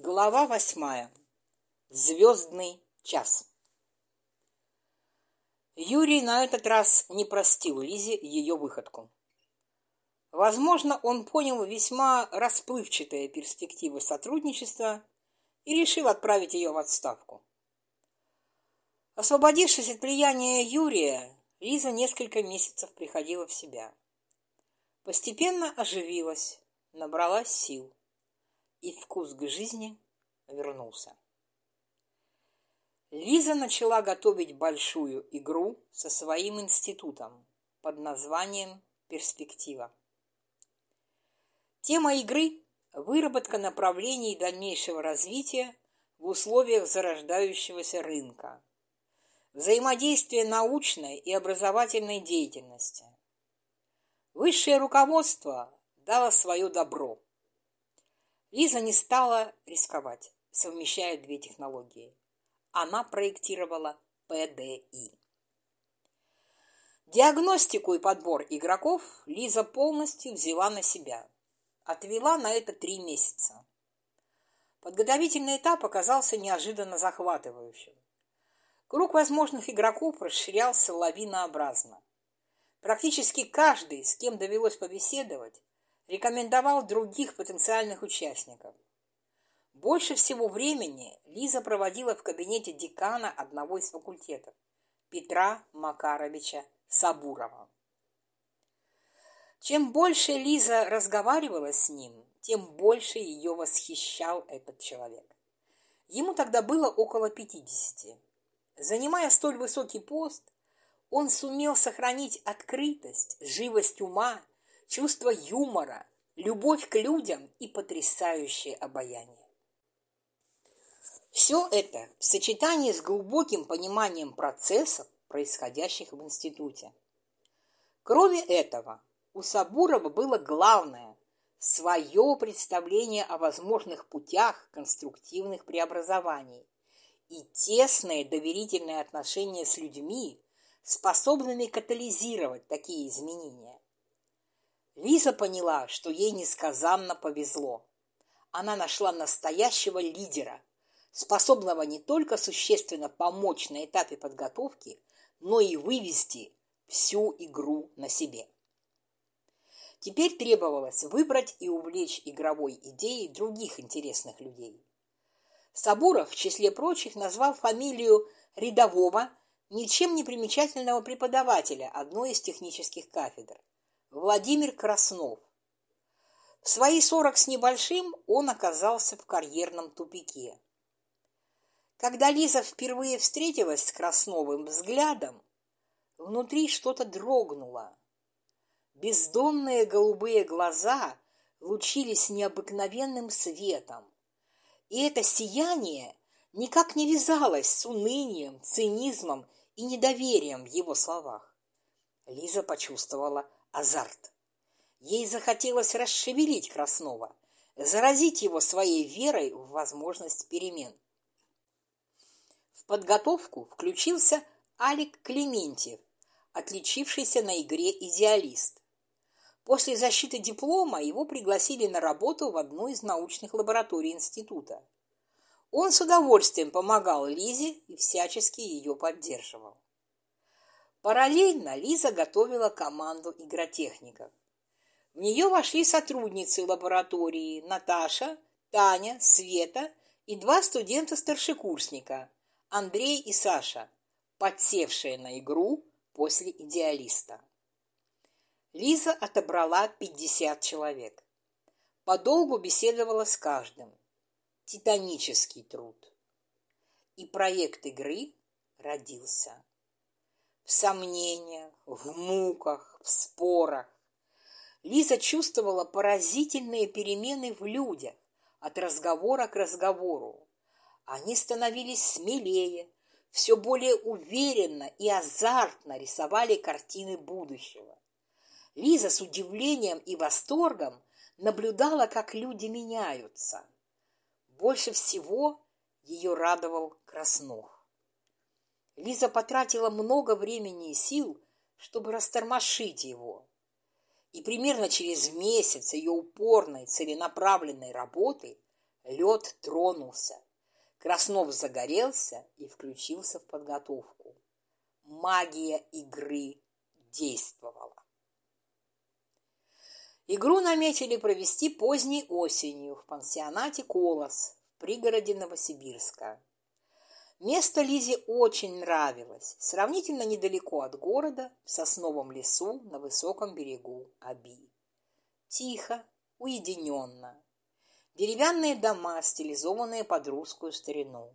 Глава восьмая. Звездный час. Юрий на этот раз не простил Лизе ее выходку. Возможно, он понял весьма расплывчатые перспективы сотрудничества и решил отправить ее в отставку. Освободившись от влияния Юрия, Лиза несколько месяцев приходила в себя. Постепенно оживилась, набралась сил и вкус к жизни вернулся. Лиза начала готовить большую игру со своим институтом под названием «Перспектива». Тема игры – выработка направлений дальнейшего развития в условиях зарождающегося рынка, взаимодействие научной и образовательной деятельности. Высшее руководство дало свое добро – Лиза не стала рисковать, совмещая две технологии. Она проектировала ПДИ. Диагностику и подбор игроков Лиза полностью взяла на себя. Отвела на это три месяца. Подготовительный этап оказался неожиданно захватывающим. Круг возможных игроков расширялся лавинообразно. Практически каждый, с кем довелось побеседовать, рекомендовал других потенциальных участников. Больше всего времени Лиза проводила в кабинете декана одного из факультетов Петра Макаровича Сабурова. Чем больше Лиза разговаривала с ним, тем больше ее восхищал этот человек. Ему тогда было около пятидесяти. Занимая столь высокий пост, он сумел сохранить открытость, живость ума чувство юмора, любовь к людям и потрясающее обаяние. Все это в сочетании с глубоким пониманием процессов, происходящих в институте. Кроме этого, у Сабурова было главное – свое представление о возможных путях конструктивных преобразований и тесное доверительное отношение с людьми, способными катализировать такие изменения. Лиза поняла, что ей несказанно повезло. Она нашла настоящего лидера, способного не только существенно помочь на этапе подготовки, но и вывести всю игру на себе. Теперь требовалось выбрать и увлечь игровой идеей других интересных людей. Сабуров, в числе прочих, назвал фамилию рядового, ничем не примечательного преподавателя одной из технических кафедр. Владимир Краснов. В свои сорок с небольшим он оказался в карьерном тупике. Когда Лиза впервые встретилась с Красновым взглядом, внутри что-то дрогнуло. Бездонные голубые глаза лучились необыкновенным светом, и это сияние никак не вязалось с унынием, цинизмом и недоверием в его словах. Лиза почувствовала азарт. Ей захотелось расшевелить Краснова, заразить его своей верой в возможность перемен. В подготовку включился Алик Клементьев, отличившийся на игре «Идеалист». После защиты диплома его пригласили на работу в одну из научных лабораторий института. Он с удовольствием помогал Лизе и всячески ее поддерживал. Параллельно Лиза готовила команду игротехников. В нее вошли сотрудницы лаборатории Наташа, Таня, Света и два студента-старшекурсника Андрей и Саша, подсевшие на игру после идеалиста. Лиза отобрала 50 человек. Подолгу беседовала с каждым. Титанический труд. И проект игры родился в сомнениях, в муках, в спорах. Лиза чувствовала поразительные перемены в людях от разговора к разговору. Они становились смелее, все более уверенно и азартно рисовали картины будущего. Лиза с удивлением и восторгом наблюдала, как люди меняются. Больше всего ее радовал Краснов. Лиза потратила много времени и сил, чтобы растормошить его. И примерно через месяц ее упорной, целенаправленной работы Лед тронулся. Краснов загорелся и включился в подготовку. Магия игры действовала. Игру наметили провести поздней осенью в пансионате «Колос» в пригороде Новосибирска. Место Лизе очень нравилось, сравнительно недалеко от города, в сосновом лесу на высоком берегу Аби. Тихо, уединенно. Деревянные дома, стилизованные под русскую старину.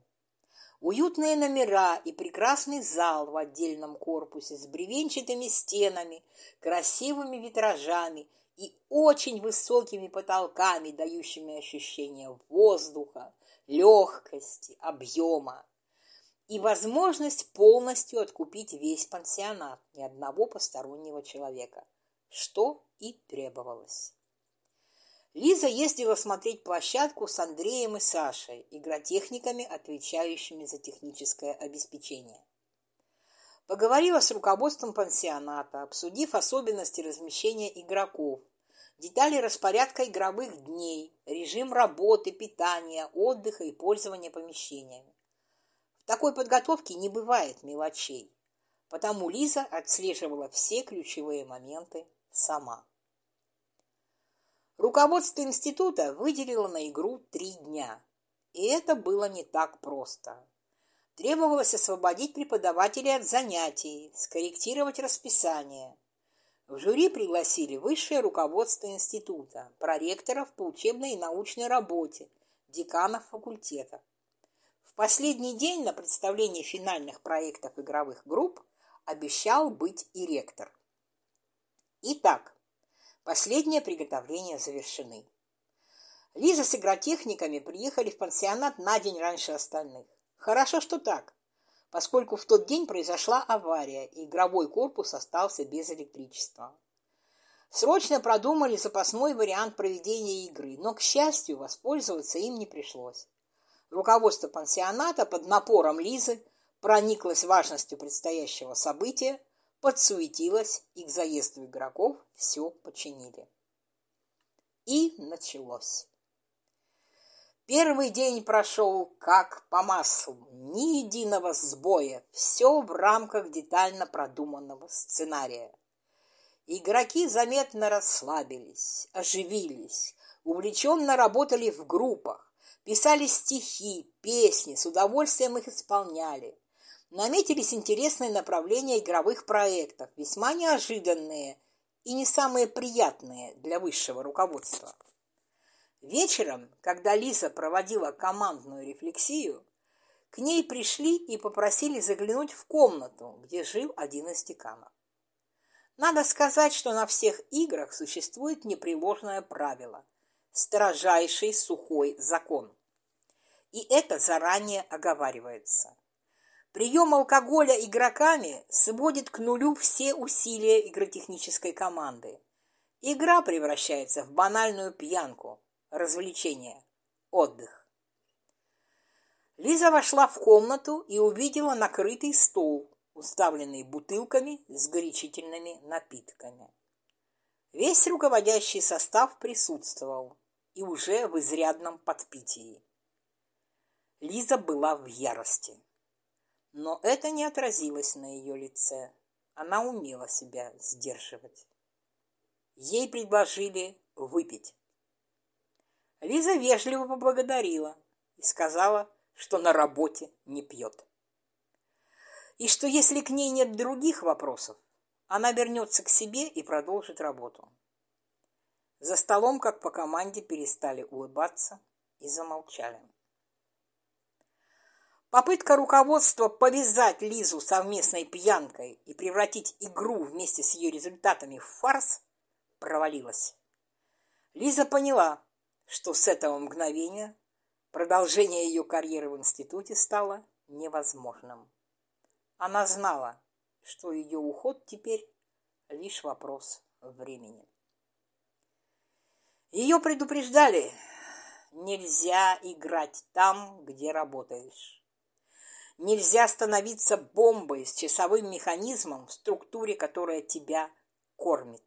Уютные номера и прекрасный зал в отдельном корпусе с бревенчатыми стенами, красивыми витражами и очень высокими потолками, дающими ощущение воздуха, легкости, объема и возможность полностью откупить весь пансионат, ни одного постороннего человека, что и требовалось. Лиза ездила смотреть площадку с Андреем и Сашей, игротехниками, отвечающими за техническое обеспечение. Поговорила с руководством пансионата, обсудив особенности размещения игроков, детали распорядка игровых дней, режим работы, питания, отдыха и пользования помещениями. Такой подготовке не бывает мелочей, потому Лиза отслеживала все ключевые моменты сама. Руководство института выделило на игру три дня, и это было не так просто. Требовалось освободить преподавателей от занятий, скорректировать расписание. В жюри пригласили высшее руководство института, проректоров по учебной и научной работе, деканов факультетов. Последний день на представлении финальных проектов игровых групп обещал быть и ректор. Итак, последние приготовления завершены. Лиза с игротехниками приехали в пансионат на день раньше остальных. Хорошо, что так, поскольку в тот день произошла авария, и игровой корпус остался без электричества. Срочно продумали запасной вариант проведения игры, но, к счастью, воспользоваться им не пришлось. Руководство пансионата под напором Лизы прониклось важностью предстоящего события, подсуетилось и к заезду игроков все починили. И началось. Первый день прошел как по маслу, ни единого сбоя, все в рамках детально продуманного сценария. Игроки заметно расслабились, оживились, увлеченно работали в группах, Писали стихи, песни, с удовольствием их исполняли. Наметились интересные направления игровых проектов, весьма неожиданные и не самые приятные для высшего руководства. Вечером, когда Лиза проводила командную рефлексию, к ней пришли и попросили заглянуть в комнату, где жил один из деканов. Надо сказать, что на всех играх существует непреложное правило строжайший сухой закон. И это заранее оговаривается. Прием алкоголя игроками сводит к нулю все усилия игротехнической команды. Игра превращается в банальную пьянку, развлечение, отдых. Лиза вошла в комнату и увидела накрытый стол, уставленный бутылками с горячительными напитками. Весь руководящий состав присутствовал и уже в изрядном подпитии. Лиза была в ярости. Но это не отразилось на ее лице. Она умела себя сдерживать. Ей предложили выпить. Лиза вежливо поблагодарила и сказала, что на работе не пьет. И что если к ней нет других вопросов, она вернется к себе и продолжит работу. За столом, как по команде, перестали улыбаться и замолчали. Попытка руководства повязать Лизу совместной пьянкой и превратить игру вместе с ее результатами в фарс провалилась. Лиза поняла, что с этого мгновения продолжение ее карьеры в институте стало невозможным. Она знала, что ее уход теперь лишь вопрос времени. Ее предупреждали, нельзя играть там, где работаешь. Нельзя становиться бомбой с часовым механизмом в структуре, которая тебя кормит.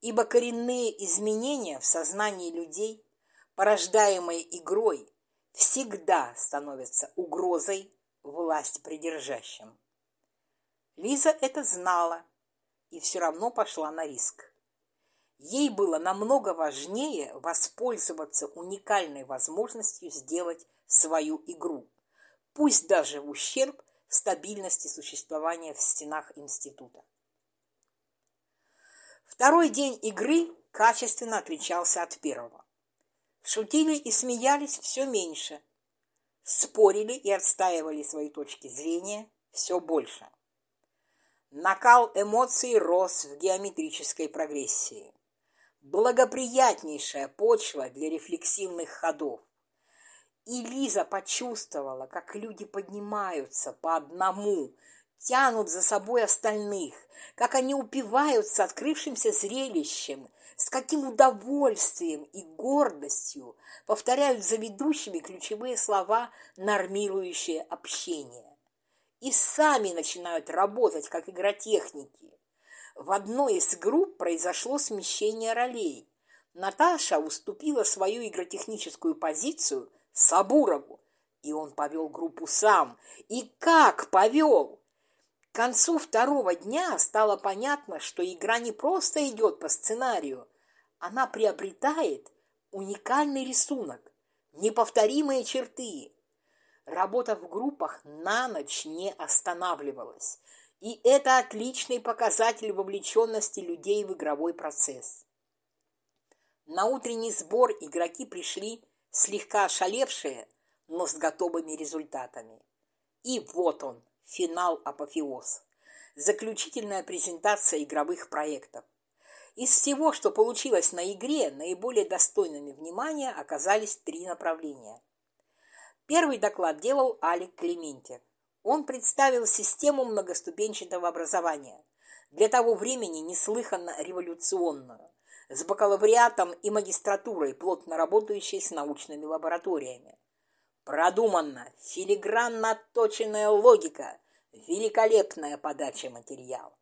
Ибо коренные изменения в сознании людей порождаемые игрой, всегда становятся угрозой власть придержащим. Лиза это знала и все равно пошла на риск. Ей было намного важнее воспользоваться уникальной возможностью сделать свою игру, пусть даже в ущерб стабильности существования в стенах института. Второй день игры качественно отличался от первого. Шутили и смеялись все меньше, спорили и отстаивали свои точки зрения все больше. Накал эмоций рос в геометрической прогрессии. Благоприятнейшая почва для рефлексивных ходов. И Лиза почувствовала, как люди поднимаются по одному, тянут за собой остальных, как они упиваются открывшимся зрелищем, с каким удовольствием и гордостью повторяют за ведущими ключевые слова, нормирующие общение. И сами начинают работать, как игротехники. В одной из групп произошло смещение ролей. Наташа уступила свою игротехническую позицию Сабурову, и он повел группу сам. И как повел! К концу второго дня стало понятно, что игра не просто идет по сценарию, она приобретает уникальный рисунок, неповторимые черты. Работа в группах на ночь не останавливалась, и это отличный показатель вовлеченности людей в игровой процесс. На утренний сбор игроки пришли слегка ошалевшие, но с готовыми результатами. И вот он, финал-апофеоз. Заключительная презентация игровых проектов. Из всего, что получилось на игре, наиболее достойными внимания оказались три направления. Первый доклад делал Алик Клементьев. Он представил систему многоступенчатого образования, для того времени неслыханно революционную, с бакалавриатом и магистратурой, плотно работающей с научными лабораториями. Продуманно, филигранно отточенная логика, великолепная подача материала.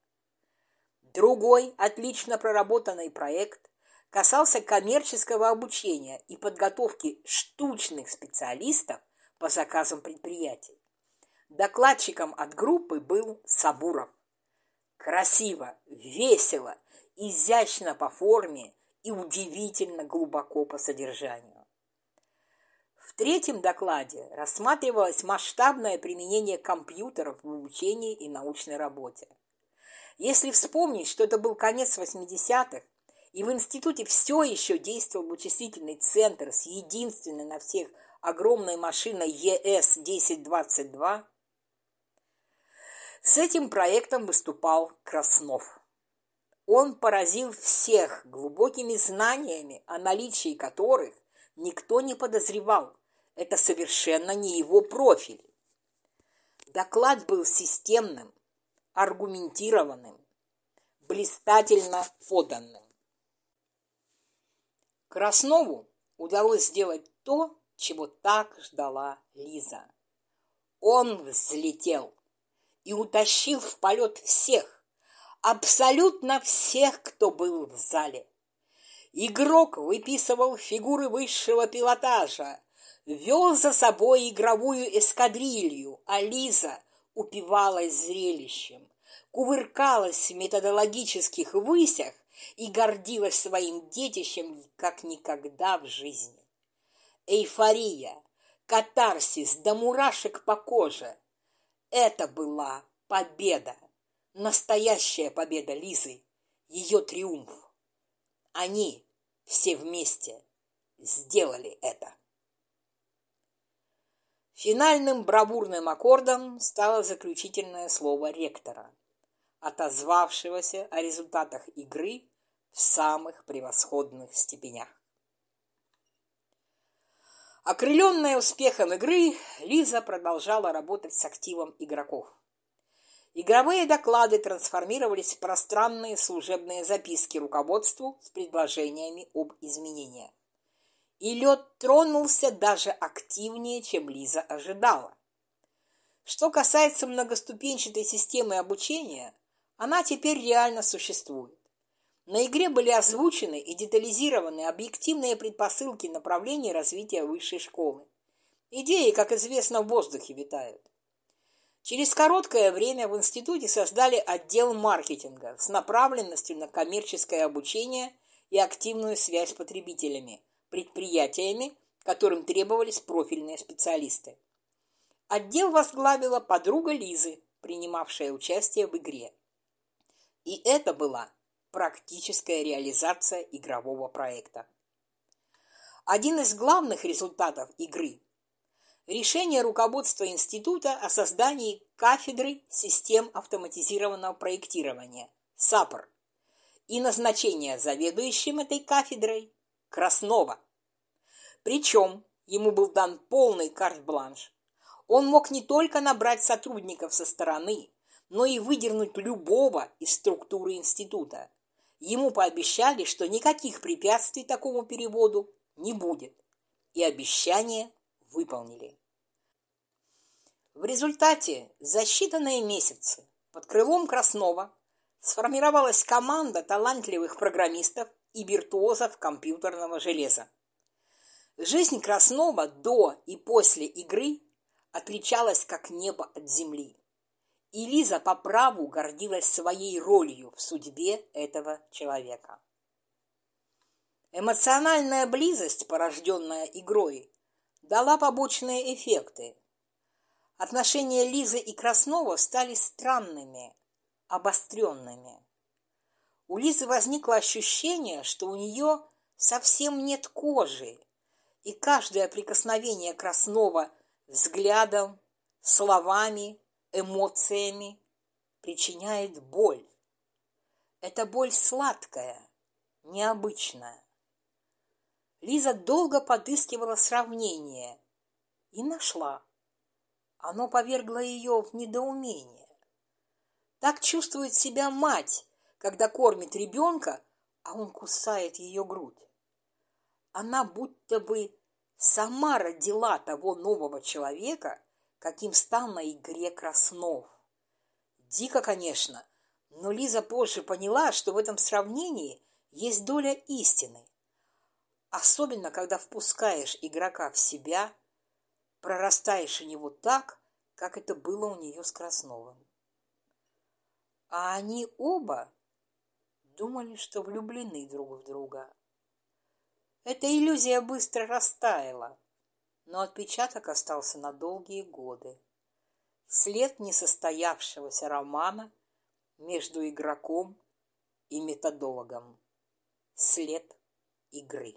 Другой отлично проработанный проект касался коммерческого обучения и подготовки штучных специалистов по заказам предприятий. Докладчиком от группы был Сабуров. Красиво, весело, изящно по форме и удивительно глубоко по содержанию. В третьем докладе рассматривалось масштабное применение компьютеров в обучении и научной работе. Если вспомнить, что это был конец 80-х, и в институте все еще действовал вычислительный центр с единственной на всех огромной машиной ЕС-1022, с этим проектом выступал Краснов. Он поразил всех глубокими знаниями, о наличии которых никто не подозревал, это совершенно не его профиль. Доклад был системным, аргументированным, блистательно поданным. Краснову удалось сделать то, чего так ждала Лиза. Он взлетел и утащил в полет всех, абсолютно всех, кто был в зале. Игрок выписывал фигуры высшего пилотажа, вел за собой игровую эскадрилью, а Лиза упивалась зрелищем, кувыркалась в методологических высях и гордилась своим детищем как никогда в жизни. Эйфория, катарсис до мурашек по коже – это была победа, настоящая победа Лизы, ее триумф. Они все вместе сделали это. Финальным бравурным аккордом стало заключительное слово ректора, отозвавшегося о результатах игры в самых превосходных степенях. Окрыленная успехом игры, Лиза продолжала работать с активом игроков. Игровые доклады трансформировались в пространные служебные записки руководству с предложениями об изменениях и лед тронулся даже активнее, чем Лиза ожидала. Что касается многоступенчатой системы обучения, она теперь реально существует. На игре были озвучены и детализированы объективные предпосылки направления развития высшей школы. Идеи, как известно, в воздухе витают. Через короткое время в институте создали отдел маркетинга с направленностью на коммерческое обучение и активную связь с потребителями, предприятиями, которым требовались профильные специалисты. Отдел возглавила подруга Лизы, принимавшая участие в игре. И это была практическая реализация игрового проекта. Один из главных результатов игры – решение руководства института о создании кафедры систем автоматизированного проектирования – САПР и назначение заведующим этой кафедрой – Краснова. Причем ему был дан полный карт-бланш. Он мог не только набрать сотрудников со стороны, но и выдернуть любого из структуры института – Ему пообещали, что никаких препятствий такому переводу не будет, и обещание выполнили. В результате за считанные месяцы под крылом Краснова сформировалась команда талантливых программистов и виртуозов компьютерного железа. Жизнь Краснова до и после игры отличалась как небо от земли. И Лиза по праву гордилась своей ролью в судьбе этого человека. Эмоциональная близость, порожденная игрой, дала побочные эффекты. Отношения Лизы и Краснова стали странными, обостренными. У Лизы возникло ощущение, что у нее совсем нет кожи, и каждое прикосновение Краснова взглядом, словами эмоциями причиняет боль. Это боль сладкая, необычная. Лиза долго подыскивала сравнение и нашла. Оно повергло ее в недоумение. Так чувствует себя мать, когда кормит ребенка, а он кусает ее грудь. Она будто бы сама родила того нового человека, каким стал на игре Краснов. Дико, конечно, но Лиза позже поняла, что в этом сравнении есть доля истины. Особенно, когда впускаешь игрока в себя, прорастаешь у него так, как это было у нее с Красновым. А они оба думали, что влюблены друг в друга. Эта иллюзия быстро растаяла но отпечаток остался на долгие годы. След несостоявшегося романа между игроком и методологом. След игры.